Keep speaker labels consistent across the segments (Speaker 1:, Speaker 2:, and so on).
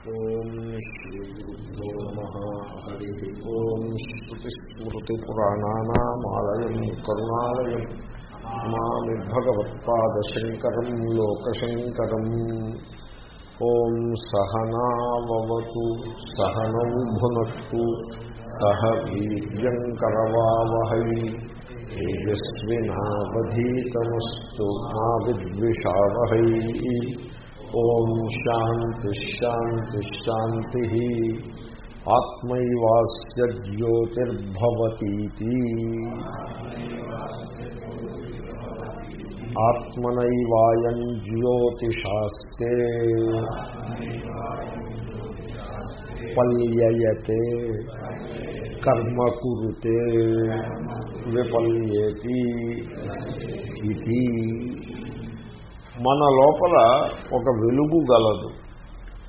Speaker 1: ॐ श्रीगुरुभ्यो नमः हरिः ॐ श्रुतिस्मृतिपुराणानामालयम् करुणालयम् मामि भगवत्पादशङ्करम् लोकशङ्करम् ॐ सहनावतु सहनौ भुनस्तु सह वीर्यङ्करवावहै। तेजस्विनावधीतमस्तु, मा विद्विषावहै। ఓం శాంతి శాంతి శాంతి ఆత్మైవాస్య జ్యోతిర్భవతీతి ఆత్మనైవాయం జ్యోతిషాస్తే పల్యయతే కర్మ కురుతే విపల్యేతి ఇది. మన లోపల ఒక వెలుగు గలదు.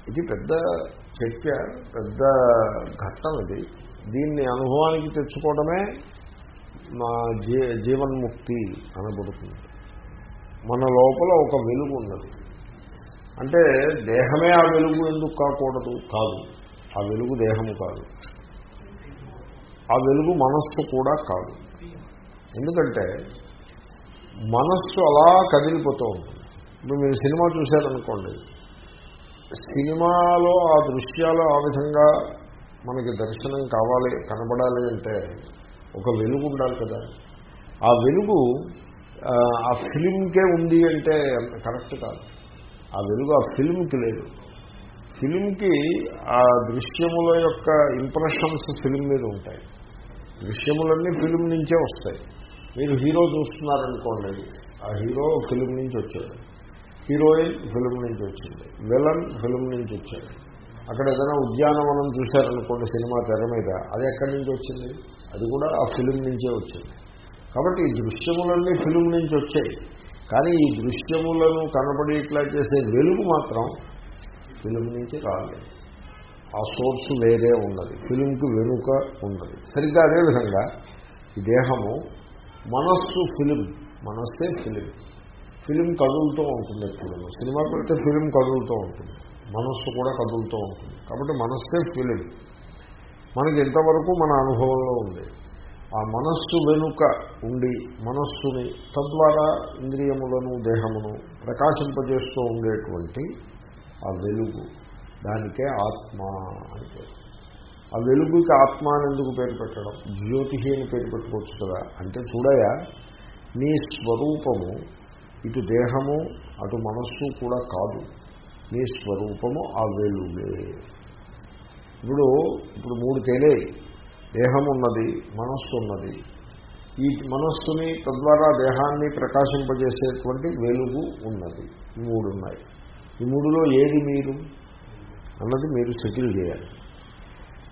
Speaker 1: ఇది పెద్ద చర్చ పెద్ద ఘట్టం ఇది. దీన్ని అనుభవానికి తెచ్చుకోవడమే మా జీ జీవన్ముక్తి అనబడుతుంది. మన లోపల ఒక వెలుగు ఉన్నది. అంటే దేహమే ఆ వెలుగు ఎందుకు కాకూడదు? కాదు. ఆ వెలుగు దేహము కాదు. ఆ వెలుగు మనస్సు కూడా కాదు. ఎందుకంటే మనస్సు అలా కదిలిపోతూ ఉంటుంది. ఇప్పుడు మీరు సినిమా చూశారనుకోండి సినిమాలో ఆ దృశ్యాలు ఆ విధంగా మనకి దర్శనం కావాలి కనబడాలి అంటే ఒక వెలుగు ఉండాలి కదా. ఆ వెలుగు ఆ ఫిలింకే ఉంది అంటే కరెక్ట్ కాదు. ఆ వెలుగు ఆ ఫిలింకి లేదు. ఫిలింకి ఆ దృశ్యముల యొక్క ఇంప్రెషన్స్ ఫిలిం మీద ఉంటాయి. దృశ్యములన్నీ ఫిలిం నుంచే వస్తాయి. మీరు హీరో చూస్తున్నారనుకోండి ఆ హీరో ఫిలిం నుంచి వచ్చాడు హీరోయిన్ ఫిలిం నుంచి వచ్చింది. విలన్ ఫిలిం నుంచి వచ్చాడు అక్కడ ఏదైనా ఉద్యానవనం చూశారనుకోండి సినిమా తెర మీద అది ఎక్కడి నుంచి వచ్చింది? అది కూడా ఆ ఫిలిం నుంచే వచ్చింది. కాబట్టి ఈ దృశ్యములన్నీ ఫిలిం నుంచి వచ్చాయి. కానీ ఈ దృశ్యములను కనబడేట్లా చేసే వెలుగు మాత్రం ఫిలిం నుంచి రాలేదు. ఆ సోర్స్ వేరే ఉన్నది. ఫిలింకి వెనుక ఉన్నది. సరిగ్గా అదేవిధంగా ఈ దేహము మనస్సు ఫిలిం మనస్సే ఫిలిం ఫిలిం కదులుతూ ఉంటుంది ఎప్పుడు సినిమా పెడితే ఫిలిం కదులుతూ ఉంటుంది. మనస్సు కూడా కదులుతూ ఉంటుంది. కాబట్టి మనస్సే ఫిలిం. మనకి ఇంతవరకు మన అనుభవంలో ఉంది. ఆ మనస్సు వెనుక ఉండి మనస్సుని తద్వారా ఇంద్రియములను దేహమును ప్రకాశింపజేస్తూ ఉండేటువంటి ఆ వెలుగు. దానికే ఆత్మ అని ఆ వెలుగుకి ఆత్మ అని ఎందుకు పేరు పెట్టడం? జ్యోతిహీని అని పేరు పెట్టుకోవచ్చు కదా. అంటే చూడయా? నీ స్వరూపము ఇటు దేహము అటు మనస్సు కూడా కాదు. మీ స్వరూపము ఆ వెలుగే ఇప్పుడు ఇప్పుడు మూడు తేలే. దేహం ఉన్నది మనస్సు ఉన్నది ఈ మనస్సుని తద్వారా దేహాన్ని ప్రకాశింపజేసేటువంటి వెలుగు ఉన్నది. ఈ మూడు ఉన్నాయి ఈ మూడులో ఏది మీరు? అన్నది మీరు సెటిల్ చేయాలి.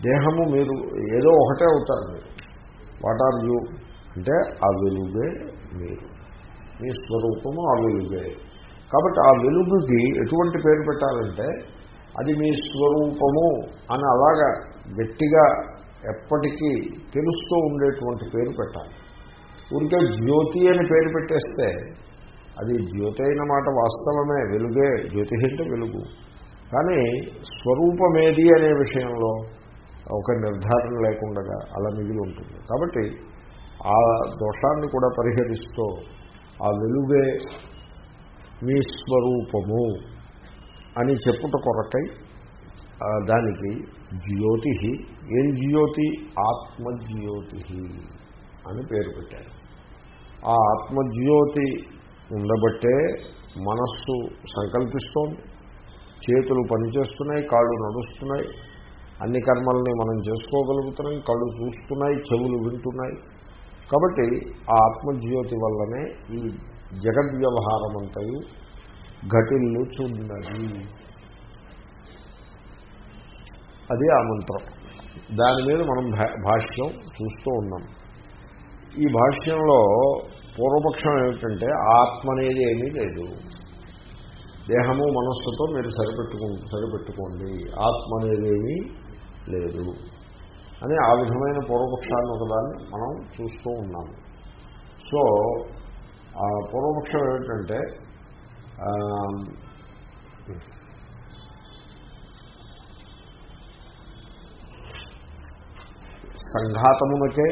Speaker 1: దేహము మీరు ఏదో ఒకటే అవుతారు మీరు. What are you? అంటే ఆ వెలుగే మీరు. మీ స్వరూపము ఆ వెలుగే కాబట్టి ఆ వెలుగుకి ఎటువంటి పేరు పెట్టాలంటే అది మీ స్వరూపము అని అలాగా గట్టిగా ఎప్పటికీ తెలుస్తూ ఉండేటువంటి పేరు పెట్టాలి. ఊరికే జ్యోతి అని పేరు పెట్టేస్తే అది జ్యోతి అయిన మాట వాస్తవమే వెలుగే జ్యోతి అంటే వెలుగు. కానీ స్వరూపమేది అనే విషయంలో ఒక నిర్ధారణ లేకుండా అలా మిగిలి ఉంటుంది. కాబట్టి ఆ దోషాన్ని కూడా పరిహరిస్తూ ఆ వెలుగే మీ స్వరూపము అని చెప్పుట కొరకై దానికి జ్యోతి ఏం జ్యోతి? ఆత్మజ్యోతి అని పేరు పెట్టారు. ఆ ఆత్మజ్యోతి ఉండబట్టే మనస్సు సంకల్పిస్తోంది చేతులు పనిచేస్తున్నాయి కాళ్ళు నడుస్తున్నాయి అన్ని కర్మల్ని మనం చేసుకోగలుగుతున్నాం కళ్ళు చూస్తున్నాయి చెవులు వింటున్నాయి కాబట్టి ఆ ఆత్మజ్యోతి వల్లనే ఈ జగద్వ్యవహారం అంతయు ఘటిల్లు చూడినది. అది ఆ మంత్రం. దాని మీద మనం భాష్యం చూస్తూ ఉన్నాం. ఈ భాష్యంలో పూర్వపక్షం ఏమిటంటే ఆత్మ అనేది ఏమీ లేదు. దేహము మనస్సుతో మీరు సరిపెట్టుకు సరిపెట్టుకోండి. ఆత్మ అనేది ఏమీ లేదు. అని ఆ విధమైన పూర్వపక్షాన్ని ఒకదాన్ని మనం చూస్తూ ఉన్నాము. సో ఆ పూర్వపక్షం ఏమిటంటే సంఘాతమునకే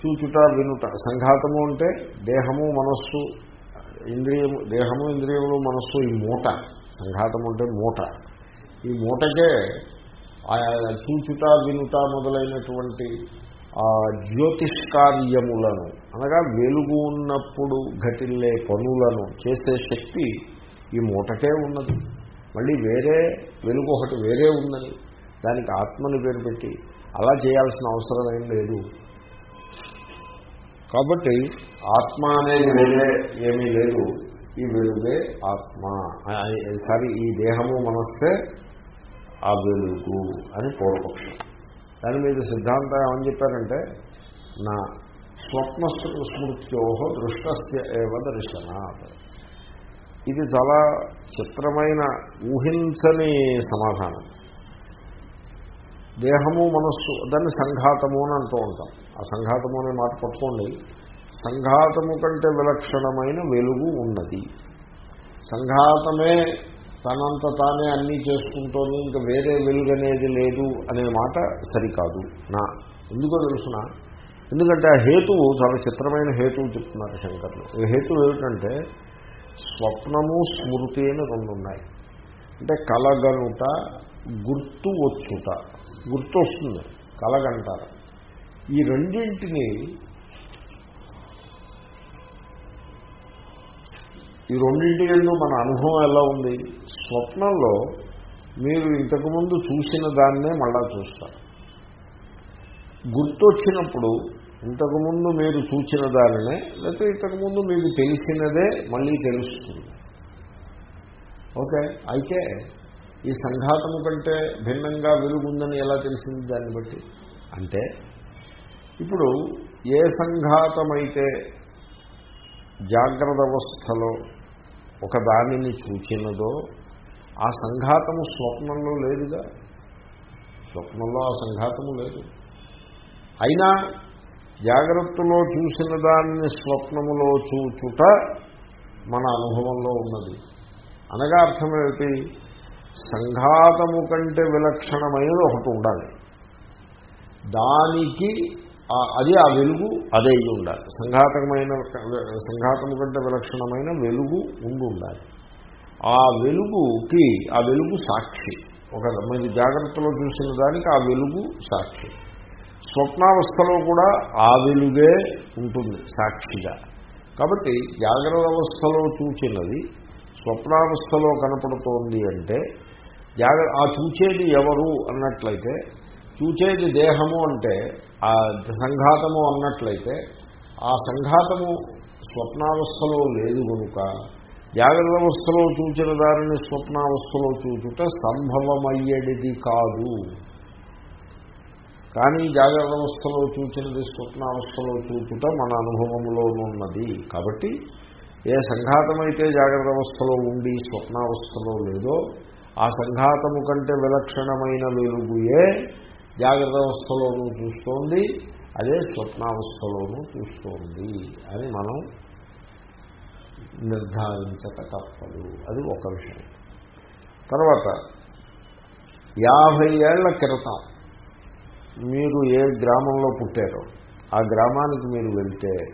Speaker 1: చూచుట వినుట. సంఘాతము అంటే దేహము మనస్సు ఇంద్రియము దేహము ఇంద్రియములు మనస్సు ఈ మూట. సంఘాతము అంటే మూట. ఈ మూటకే చూచుట వినుట మొదలైనటువంటి ఆ జ్యోతిష్కార్యములను అనగా వెలుగు ఉన్నప్పుడు ఘటిల్లే పనులను చేసే శక్తి ఈ మూటకే ఉన్నది. మళ్ళీ వేరే వెలుగు ఒకటి వేరే ఉందని దానికి ఆత్మని పేరు పెట్టి అలా చేయాల్సిన అవసరం ఏం లేదు. కాబట్టి ఆత్మ అనేది వేరే ఏమీ లేదు. ఈ వెలుగే ఆత్మ. సారీ ఈ దేహము మనస్తే ఆ వెలుగు అని పూర్వపక్షం. దాని మీద సిద్ధాంతం ఏమని చెప్పారంటే నా స్వప్న స్మృత్యోహో దృష్టస్య ఏవ దర్శనాత్. ఇది చాలా చిత్రమైన ఊహించని సమాధానం. దేహము మనస్సు దాన్ని సంఘాతము అని అంటూ ఉంటాం. ఆ సంఘాతము అనే మాట పట్టుకోండి. సంఘాతము కంటే విలక్షణమైన వెలుగు ఉన్నది. సంఘాతమే తనంత తానే అన్నీ చేసుకుంటోంది ఇంకా వేరే వెలుగనేది లేదు అనే మాట సరికాదు. నా ఎందుకో తెలుసిన? ఎందుకంటే ఆ హేతువు చాలా చిత్రమైన హేతువు చెప్తున్నారు శంకర్లు. ఈ హేతువు ఏమిటంటే స్వప్నము స్మృతి అని రెండు ఉన్నాయి అంటే కలగనుట గుర్తు వచ్చుట. గుర్తు వస్తుంది కలగంటారు. ఈ రెండింటిని ఈ రెండింటి ఎందు మన అనుభవం ఎలా ఉంది? స్వప్నంలో మీరు ఇంతకుముందు చూసిన దాన్నే మళ్ళా చూస్తారు. గుర్తొచ్చినప్పుడు ఇంతకుముందు మీరు చూసిన దానినే లేకపోతే ఇంతకుముందు మీకు తెలిసినదే మళ్ళీ తెలుస్తుంది. ఓకే? అయితే ఈ సంఘాతము కంటే భిన్నంగా వెలుగుందని ఎలా తెలిసింది దాన్ని బట్టి? అంటే ఇప్పుడు ఏ సంఘాతమైతే జాగ్రత్త అవస్థలో ఒక దానిని చూచినదో ఆ సంఘాతము స్వప్నంలో లేదుగా. స్వప్నంలో ఆ సంఘాతము లేదు. అయినా జాగ్రత్తలో చూసిన దాన్ని స్వప్నములో చూచుట మన అనుభవంలో ఉన్నది. అనగా అర్థమేమిటి? సంఘాతము కంటే విలక్షణమైనది ఒకటి ఉండాలి. దానికి అది ఆ వెలుగు అదే ఉండాలి. సంఘాతకమైన సంఘాతము కంటే విలక్షణమైన వెలుగు ఉండి ఉండాలి. ఆ వెలుగుకి ఆ వెలుగు సాక్షి. ఒక మీరు జాగ్రత్తలో చూసిన దానికి ఆ వెలుగు సాక్షి. స్వప్నావస్థలో కూడా ఆ వెలుగే ఉంటుంది సాక్షిగా. కాబట్టి జాగ్రత్త అవస్థలో చూచినది స్వప్నావస్థలో కనపడుతోంది అంటే జాగ్ర ఆ చూచేది ఎవరు అన్నట్లయితే చూచేది దేహము అంటే ఆ సంఘాతము అన్నట్లయితే ఆ సంఘాతము స్వప్నావస్థలో లేదు కనుక జాగ్రత్త అవస్థలో చూచిన దానిని స్వప్నావస్థలో చూచుట సంభవమయ్యేది కాదు. కానీ జాగ్రత్త అవస్థలో చూచినది స్వప్నావస్థలో చూచుట మన అనుభవంలోనున్నది కాబట్టి ఏ సంఘాతమైతే జాగ్రత్త అవస్థలో ఉండి స్వప్నావస్థలో లేదో ఆ సంఘాతము కంటే విలక్షణమైన వెలుగుయే జాగ్రత్త అవస్థలోనూ చూస్తోంది అదే స్వప్నావస్థలోనూ చూస్తోంది అని మనం నిర్ధారించక తప్పదు. అది ఒక విషయం. తర్వాత యాభై ఏళ్ళ క్రితం మీరు ఏ గ్రామంలో పుట్టారో ఆ గ్రామానికి మీరు వెళ్తే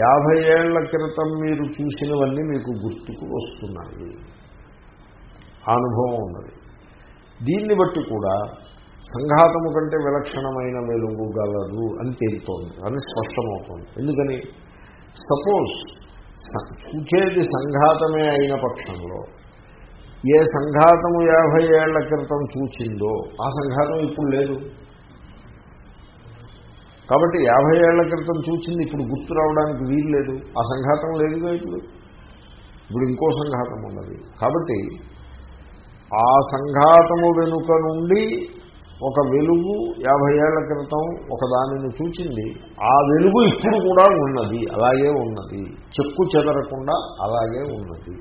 Speaker 1: యాభై ఏళ్ళ క్రితం మీరు చూసినవన్నీ మీకు గుర్తుకు వస్తున్నాయి. అనుభవం ఉన్నది. దీన్ని బట్టి కూడా సంఘాతము కంటే విలక్షణమైన వెలుగు గలదు అని తేలుతోంది. అని స్పష్టమవుతోంది. ఎందుకని? సపోజ్ చూచేది సంఘాతమే అయిన పక్షంలో ఏ సంఘాతము యాభై ఏళ్ళ క్రితం చూచిందో ఆ సంఘాతం ఇప్పుడు లేదు. కాబట్టి యాభై ఏళ్ళ క్రితం చూసింది ఇప్పుడు గుర్తు రావడానికి వీలు లేదు. ఆ సంఘాతం లేదుగా ఇప్పుడు. ఇప్పుడు ఇంకో సంఘాతం ఉన్నది. కాబట్టి ఆ సంఘాతము వెనుక నుండి ఒక వెలుగు యాభై ఏళ్ళ క్రితం ఒక దానిని చూచింది. ఆ వెలుగు ఇప్పుడు కూడా ఉన్నది అలాగే ఉన్నది. చెక్కు చెదరకుండా అలాగే ఉన్నది.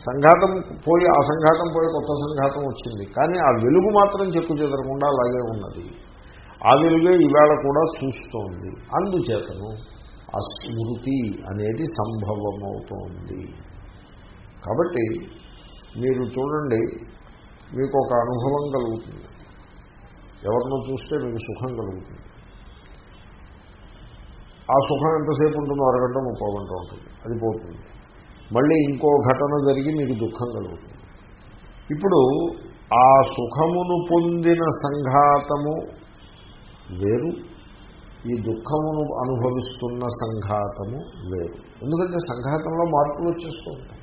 Speaker 1: సంఘాతం పోయి ఆ సంఘాతం పోయి కొత్త సంఘాతం వచ్చింది. కానీ ఆ వెలుగు మాత్రం చెక్కు చెదరకుండా అలాగే ఉన్నది. ఆ వెలుగే ఈవేళ కూడా చూస్తోంది. అందుచేతను ఆ స్మృతి అనేది సంభవమవుతోంది. కాబట్టి మీరు చూడండి మీకు ఒక అనుభవం కలుగుతుంది. ఎవరినో చూస్తే మీకు సుఖం కలుగుతుంది. ఆ సుఖం ఎంతసేపు ఉంటుందో అరగంట ముప్పై గంట ఉంటుంది. అది పోతుంది. మళ్ళీ ఇంకో ఘటన జరిగి మీకు దుఃఖం కలుగుతుంది. ఇప్పుడు ఆ సుఖమును పొందిన సంఘాతము వేరు ఈ దుఃఖమును అనుభవిస్తున్న సంఘాతము వేరు. ఎందుకంటే సంఘాతంలో మార్పులు వచ్చేస్తూ ఉంటాయి.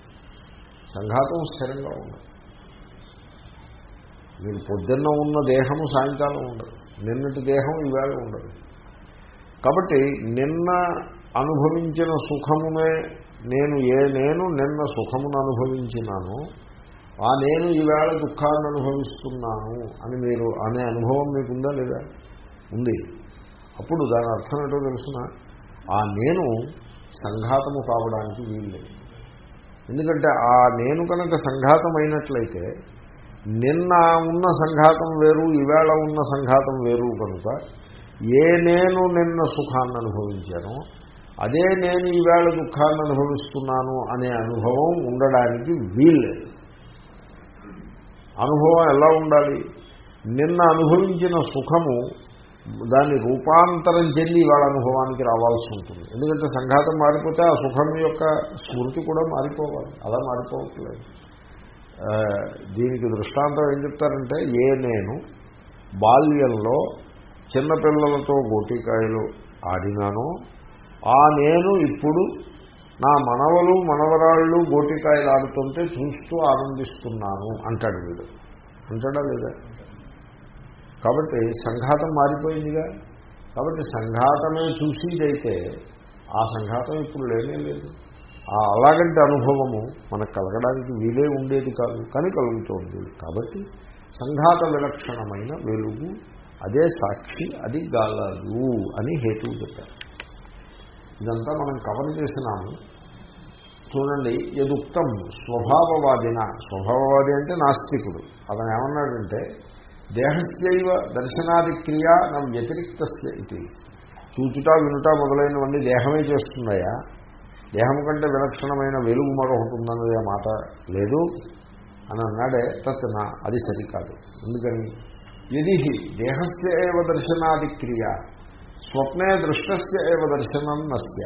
Speaker 1: సంఘాతం స్థిరంగా ఉండదు. మీరు పొద్దున్న ఉన్న దేహము సాయంకాలం ఉండదు. నిన్నటి దేహం ఈవేళ ఉండదు. కాబట్టి నిన్న అనుభవించిన సుఖమునే నేను ఏ నేను నిన్న సుఖమును అనుభవించినాను ఆ నేను ఈవేళ దుఃఖాన్ని అనుభవిస్తున్నాను అని మీరు అనే అనుభవం మీకుందా లేదా? ఉంది. అప్పుడు దాని అర్థం ఏంటో తెలుసిన? ఆ నేను సంఘాతము కావడానికి వీల్లేదు. ఎందుకంటే ఆ నేను కనుక సంఘాతం అయినట్లయితే నిన్న ఉన్న సంఘాతం వేరు ఈవేళ ఉన్న సంఘాతం వేరు కనుక ఏ నేను నిన్న సుఖాన్ని అనుభవించానో అదే నేను ఈవేళ దుఃఖాన్ని అనుభవిస్తున్నాను అనే అనుభవం ఉండడానికి వీల్లేదు. అనుభవం ఎలా ఉండాలి? నిన్న అనుభవించిన సుఖము దాన్ని రూపాంతరం చెంది ఇవాళ అనుభవానికి రావాల్సి ఉంటుంది. ఎందుకంటే సంఘాతం మారిపోతే ఆ సుఖం యొక్క స్మృతి కూడా మారిపోవాలి. అలా మారిపోవట్లేదు. దీనికి దృష్టాంతం ఏం చెప్తారంటే ఏ నేను బాల్యంలో చిన్నపిల్లలతో గోటికాయలు ఆడినానో ఆ నేను ఇప్పుడు నా మనవలు మనవరాళ్ళు గోటికాయలు ఆడుతుంటే చూస్తూ ఆనందిస్తున్నాను అంటాడు వీడు. అంటాడా లేదా? కాబట్టి సంఘాతం మారిపోయిందిగా. కాబట్టి సంఘాతమే చూసేదైతే ఆ సంఘాతం ఇప్పుడు లేనే లేదు. ఆ అలాగంటి అనుభవము మనకు కలగడానికి వీలే ఉండేది కాదు కానీ కలుగుతోంది. కాబట్టి సంఘాత విలక్షణమైన వెలుగు అదే సాక్షి అది గాలదు అని హేతువు చెప్పారు. ఇదంతా మనం కవర్ చేసినాము. చూడండి ఎదుక్తం స్వభావవాదిన స్వభావవాది అంటే నాస్తికుడు. అతను ఏమన్నాడంటే దేహస్యవ దర్శనాది క్రియ నా వ్యతిరిక్త ఇది. చూచుట వినుట మొదలైనవన్నీ దేహమే చేస్తున్నాయా? దేహం కంటే విలక్షణమైన వెలుగు మరొకటి ఉందన్నదే మాట లేదు అని అన్నాడే తత్ నా అది సరికాదు. ఎందుకని? ఇది దేహస్య ఏవ దర్శనాది క్రియ స్వప్నే దృష్టస్యేవ దర్శనం నస్య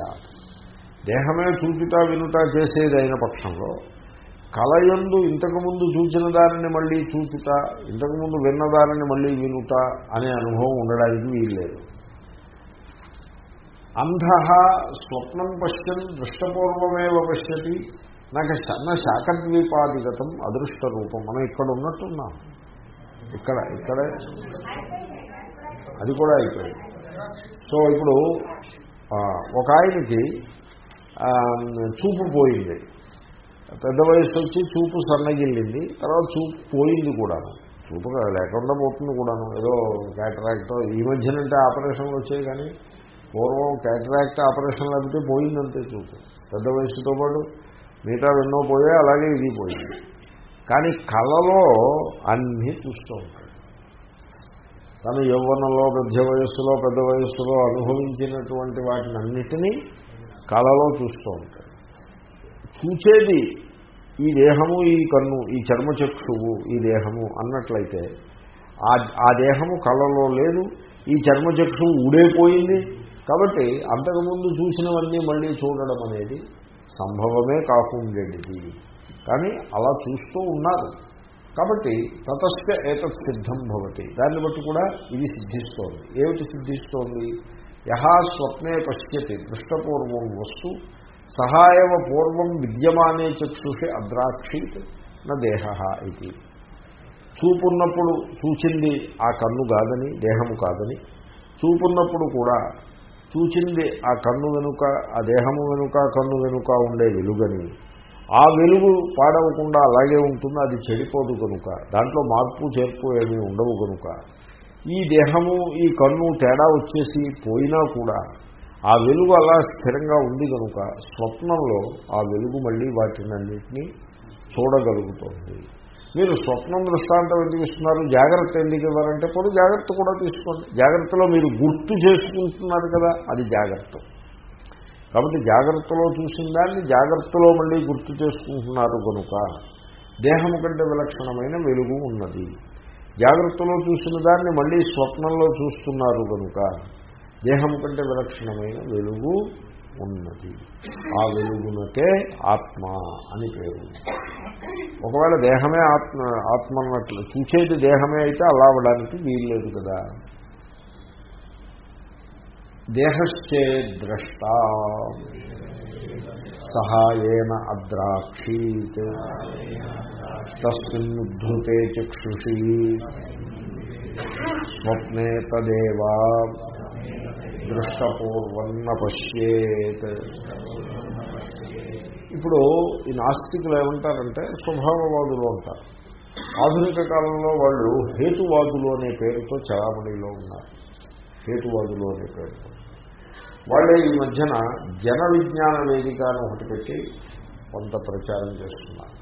Speaker 1: దేహమే చూచుట వినుట చేసేదైన పక్షంలో కలయందు ఇంతకుముందు చూచిన దానిని మళ్ళీ చూచుట ఇంతకుముందు విన్న దానిని మళ్ళీ వినుట అనే అనుభవం ఉండడానికి వీల్లేదు. అంధ స్వప్నం పశ్యన్ దృష్టపూర్వమేవ పశ్యతి నాకు నా శాఖద్వీపాధిగతం అదృష్ట రూపం మనం ఇక్కడ ఉన్నట్టున్నాం. ఇక్కడ ఇక్కడే. అది కూడా అయిపోయింది. సో ఇప్పుడు ఒక ఆయనకి చూపు పోయింది. పెద్ద వయసు వచ్చి చూపు సన్నగిల్లింది తర్వాత చూపు పోయింది కూడాను. చూపు లేకుండా పోతుంది కూడాను. ఏదో క్యాటరాక్టో ఈ మధ్యనంటే ఆపరేషన్లు వచ్చాయి కానీ పూర్వం క్యాటరాక్ట్ ఆపరేషన్ లేకపోతే పోయిందంతే చూపు. పెద్ద వయసుతో పాటు మిగతా ఎన్నో పోయాయి అలాగే ఇది పోయింది. కానీ కళలో అన్నీ చూస్తూ ఉంటాడు. తను యవ్వనంలో పెద్ద వయస్సులో పెద్ద వయస్సులో అనుభవించినటువంటి వాటిని అన్నిటినీ కళలో చూస్తూ ఉంటాడు. చూచేది ఈ దేహము ఈ కన్ను ఈ చర్మచక్షువు ఈ దేహము అన్నట్లయితే ఆ దేహము కళలో లేదు ఈ చర్మచక్షువు ఊడైపోయింది కాబట్టి అంతకుముందు చూసినవన్నీ మళ్ళీ చూడడం అనేది సంభవమే కాకుండేది కానీ అలా చూస్తూ ఉన్నారు. కాబట్టి తతస్థ ఏతత్ సిద్ధం భవతి. దాన్ని బట్టి కూడా ఇది సిద్ధిస్తోంది. ఏమిటి సిద్ధిస్తోంది? యహా స్వప్నే పశ్యతి దృష్టపూర్వం వస్తు సహాయవ పూర్వం విద్యమానే చక్షుషి అద్రాక్షీత్ నా దేహ ఇది. చూపున్నప్పుడు చూచింది ఆ కన్ను కాదని దేహము కాదని చూపున్నప్పుడు కూడా చూచింది ఆ కన్ను వెనుక ఆ దేహము వెనుక కన్ను వెనుక ఉండే వెలుగని. ఆ వెలుగు పాడవకుండా అలాగే ఉంటుంది అది చెడిపోదు కనుక. దాంట్లో మార్పు చేర్పు ఏమీ ఉండవు కనుక. ఈ దేహము ఈ కన్ను తేడా వచ్చేసి పోయినా కూడా ఆ వెలుగు అలా స్థిరంగా ఉంది కనుక స్వప్నంలో ఆ వెలుగు మళ్ళీ వాటినన్నింటినీ చూడగలుగుతోంది. మీరు స్వప్నం దృష్టాంతం ఎందుకు ఇస్తున్నారు? జాగ్రత్త ఎందుకు ఇవ్వాలంటే పోనీ జాగ్రత్త కూడా తీసుకోండి. జాగ్రత్తలో మీరు గుర్తు చేసుకుంటున్నారు కదా అది జాగ్రత్త. కాబట్టి జాగ్రత్తలో చూసిన దాన్ని జాగ్రత్తలో మళ్ళీ గుర్తు చేసుకుంటున్నారు కనుక దేహం కంటే విలక్షణమైన వెలుగు ఉన్నది. జాగ్రత్తలో చూసిన దాన్ని మళ్ళీ స్వప్నంలో చూస్తున్నారు కనుక దేహం కంటే విలక్షణమైన వెలుగు ఉన్నది. ఆ వెలుగునకే ఆత్మ అని పేరు. ఒకవేళ దేహమే ఆత్మ ఆత్మ అన్నట్లు చూసేది దేహమే అయితే అలా అవ్వడానికి వీల్లేదు కదా. దేహశ్చే ద్రష్ట సహాయేన అద్రాక్షీత్ తస్మిన్నుద్ధృతే చక్షుషి. స్వప్నే తదేవా దృష్టపూర్వన్న పశ్యేత్ ఇప్పుడు ఈ నాస్తికులు ఏమంటారంటే స్వభావవాదులు అంటారు. ఆధునిక కాలంలో వాళ్ళు హేతువాదులు అనే పేరుతో చలామణిలో ఉన్నారు. హేతువాదులు అనే పేరుతో. వాళ్ళే ఈ మధ్యన జన విజ్ఞాన వేదిక అని ఒకటి పెట్టి కొంత ప్రచారం చేస్తున్నారు.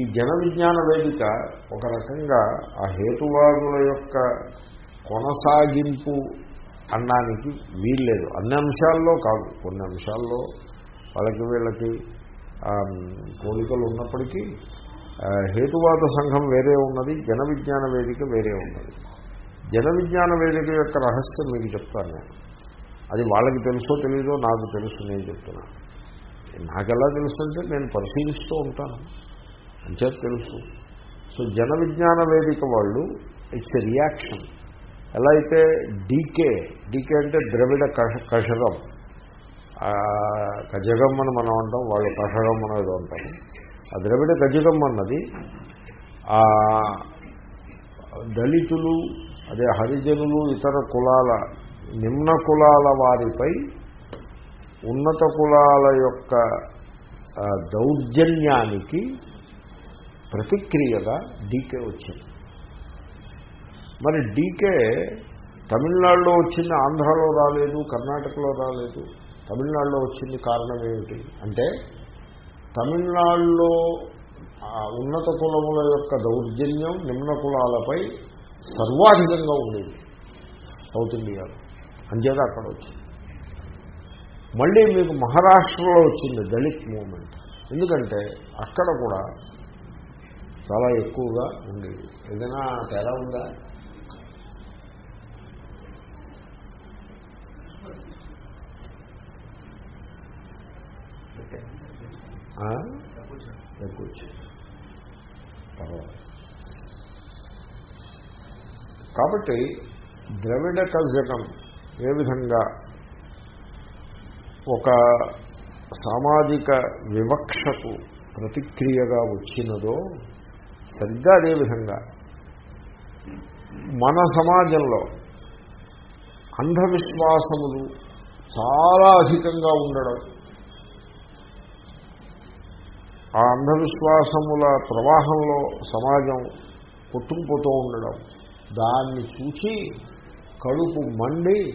Speaker 1: ఈ జన విజ్ఞాన వేదిక ఒక రకంగా ఆ హేతువాదుల యొక్క కొనసాగింపు అనడానికి వీల్లేదు. అన్ని అంశాల్లో కాదు. కొన్ని అంశాల్లో వాళ్ళకి వీళ్ళకి పోలికలు ఉన్నప్పటికీ హేతువాద సంఘం వేరే ఉన్నది జన విజ్ఞాన వేదిక వేరే ఉన్నది. జన విజ్ఞాన వేదిక యొక్క రహస్యం మీకు చెప్తాను నేను. అది వాళ్ళకి తెలుసో తెలీదో నాకు తెలుసు నేను చెప్తున్నా. నాకెలా తెలుస్తుంటే నేను పరిశీలిస్తూ ఉంటాను. అంచేత తెలుసు. సో జన విజ్ఞాన వేదిక వాళ్ళు ఇట్స్ ఎ రియాక్షన్ ఎలా అయితే డీకే డీకే అంటే ద్రవిడ కష కషగం. కజగం అని మనం అంటాం వాళ్ళు కషగం అనేది ఉంటాం ఆ ద్రవిడ కజగం అన్నది ఆ దళితులు అదే హరిజనులు ఇతర కులాల నిమ్న కులాల వారిపై ఉన్నత కులాల యొక్క దౌర్జన్యానికి ప్రతిక్రియగా డీకే వచ్చింది. మరి డీకే తమిళనాడులో వచ్చింది ఆంధ్రాలో రాలేదు కర్ణాటకలో రాలేదు. తమిళనాడులో వచ్చింది కారణం ఏమిటి? అంటే తమిళనాడులో ఉన్నత కులముల యొక్క దౌర్జన్యం నిమ్న కులాలపై సర్వాధికంగా ఉండేది సౌత్ ఇండియాలో అంచేత అక్కడ వచ్చింది. మళ్ళీ మీకు మహారాష్ట్రలో వచ్చింది దళిత్ మూమెంట్. ఎందుకంటే అక్కడ కూడా చాలా ఎక్కువగా ఉండేది. ఏదైనా తేడా ఉందా? ఎక్కువ కాబట్టి ద్రవిడ కజకం ఏ విధంగా ఒక సామాజిక వివక్షకు ప్రతిక్రియగా వచ్చినదో సరిగ్గా అదేవిధంగా మన సమాజంలో అంధవిశ్వాసములు చాలా అధికంగా ఉండడం ఆ అంధవిశ్వాసముల ప్రవాహంలో సమాజం కొట్టుకుపోతూ ఉండడం. దాన్ని చూచి కడుపు మండి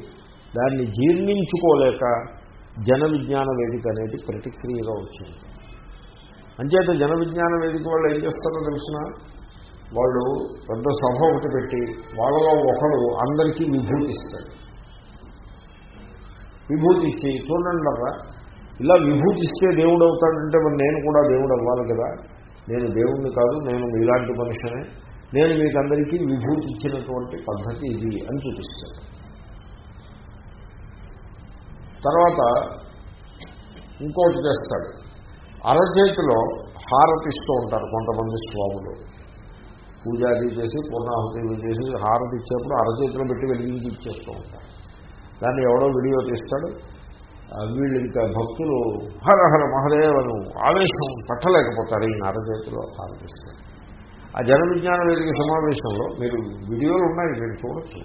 Speaker 1: దాన్ని జీర్ణించుకోలేక జన విజ్ఞాన వేదిక అనేది ప్రతిక్రియగా వచ్చింది. అంచేత జన విజ్ఞాన వేదిక వాళ్ళు ఏం చేస్తారో తెలిసిన? వాళ్ళు పెద్ద సభ ఒకటి పెట్టి వాళ్ళలో ఒకడు అందరికీ విభూతి ఇస్తాడు విభూతి ఇచ్చి చూడండి ఇలా విభూతిస్తే దేవుడు అవుతాడంటే మరి నేను కూడా దేవుడు అవ్వాలి కదా? నేను దేవుణ్ణి కాదు నేను ఇలాంటి మనిషినే. నేను మీకు అందరికీ విభూతి ఇచ్చినటువంటి పద్ధతి ఇది అని చూపిస్తాను తర్వాత ఇంకోటి చేస్తాడు. అరచేతిలో హారతిస్తూ ఉంటారు కొంతమంది స్వాములు. పూజ అది చేసి పూర్ణాహుతి చేసి హారతి ఇచ్చేప్పుడు అరచేతిలో పెట్టి వెలిగించి ఇచ్చేస్తూ ఉంటారు. దాన్ని ఎవడో వీడియో తీస్తాడు. వీళ్ళు ఇంకా భక్తులు హరహర మహదేవను ఆవేశం పట్టలేకపోతారు ఈ అరచేతిలో హారతిస్తారు ఆ జన విజ్ఞాన వేదిక సమావేశంలో మీరు వీడియోలు ఉన్నాయి మీరు చూడొచ్చు.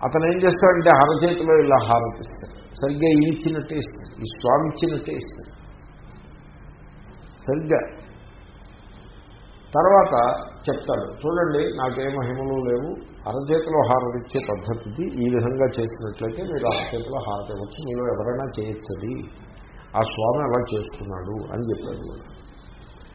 Speaker 1: అతను ఏం చేస్తాడంటే అరచేతిలో ఇలా హారతిస్తాడు సరిగ్గా ఈ ఇచ్చినట్టే ఇస్తాడు ఈ స్వామి ఇచ్చినట్టే ఇస్తాడు సరిగ్గా తర్వాత చెప్తాడు చూడండి నాకే మహిమలు లేవు. అరచేతిలో హారతిచ్చే పద్ధతికి ఈ విధంగా చేసినట్లయితే మీరు అరచేతిలో హారతి ఇవ్వచ్చు. మీరు ఎవరైనా చేయొచ్చది. ఆ స్వామి అలా చేస్తున్నాడు అని చెప్పాడు.